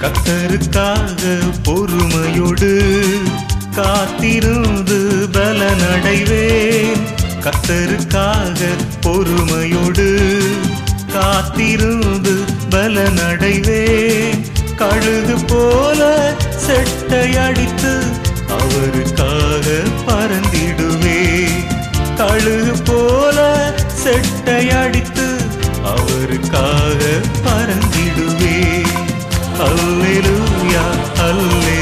கத்தருக்காக பொறுமையோடு காத்திருந்து பலனடைவேன். கத்தருக்காக பொறுமையோடு காத்திருந்து பலனடைவேன். கழுகு போல செட்டை அடித்து அவருக்காக பறந்திடு. அல்லேலூயா அல்லே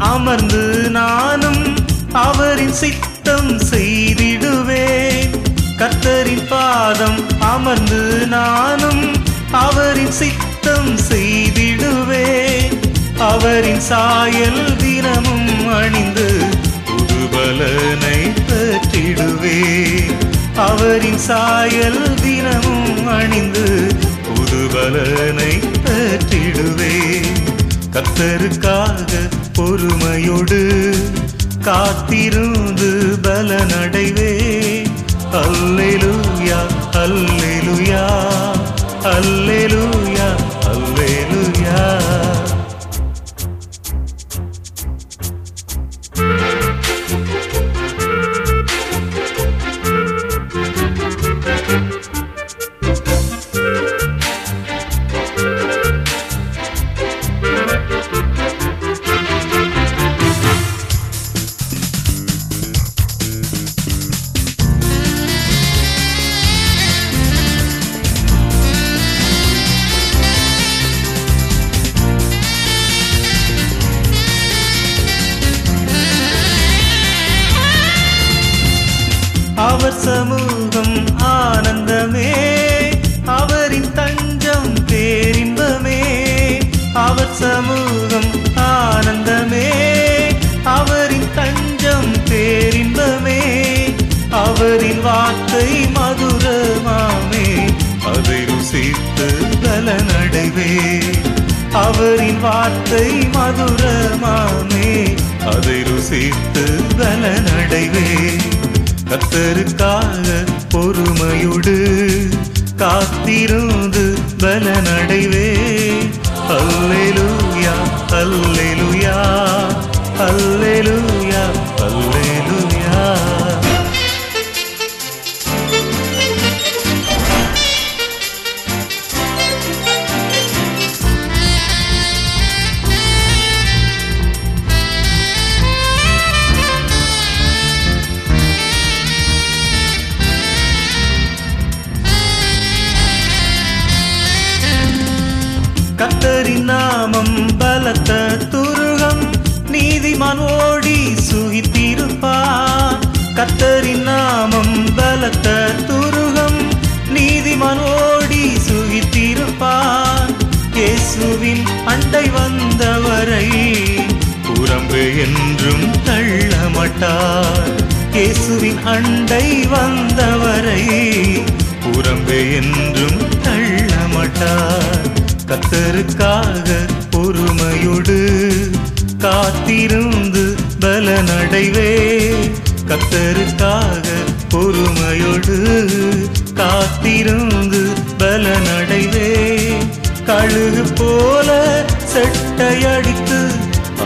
அமர்ந்து நானும் அவரின் சித்தம் செய்திடுவேன். கத்தரின் பாதம் அமர்ந்து நானும் அவரின் சித்தம் செய்திடுவேன். அவரின் சாயல் தினமும் அணிந்து புதுபலனை பெற்றிடுவேன். அவரின் சாயல் தினமும் அணிந்து புதுபலனை பெற்றிடுவேன். கத்தருக்காக பொறுமையோடு காத்திருந்து பலனடைவே. அல்லேலூயா அல்லேலூயா அல்லேலூயா அல்லேலூயா. வார்த்தை மதுரமாமே அதை ருசித்து பலனடைவே. அவரின் வார்த்தை மதுரமாமே அதை ருசித்து பலனடைவே. கத்தருக்காக பொறுமையுடு காத்திருந்து பலனடைவே. அல்லேலூயா அல்லேலூயா அல்லேலூயா அல்லேலூயா கத்தரின் நாமம் பலத்த துருகம் நீதிமான் ஓடி சுகித்திருப்பான் கத்தரி நாமம் பலத்த துருகம் நீதிமான் ஓடி சுகித்திருப்பான் இயேசுவின் அண்டை வந்தவரை புறம்பு என்றும் தள்ள மாட்டார். இயேசுவின் அண்டை வந்தவரை புறம்பு என்றும் கத்தருக்காக பொறுமையோடு காத்திருந்து பலனடைவே. கத்தருக்காக பொறுமையோடு காத்திருந்து பலனடைவே. கழுகு போல செட்டையடித்து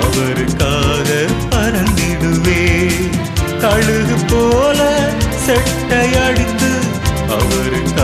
அவருக்காக பறந்திடுவே. கழுகு போல செட்டையடித்து அவருக்காக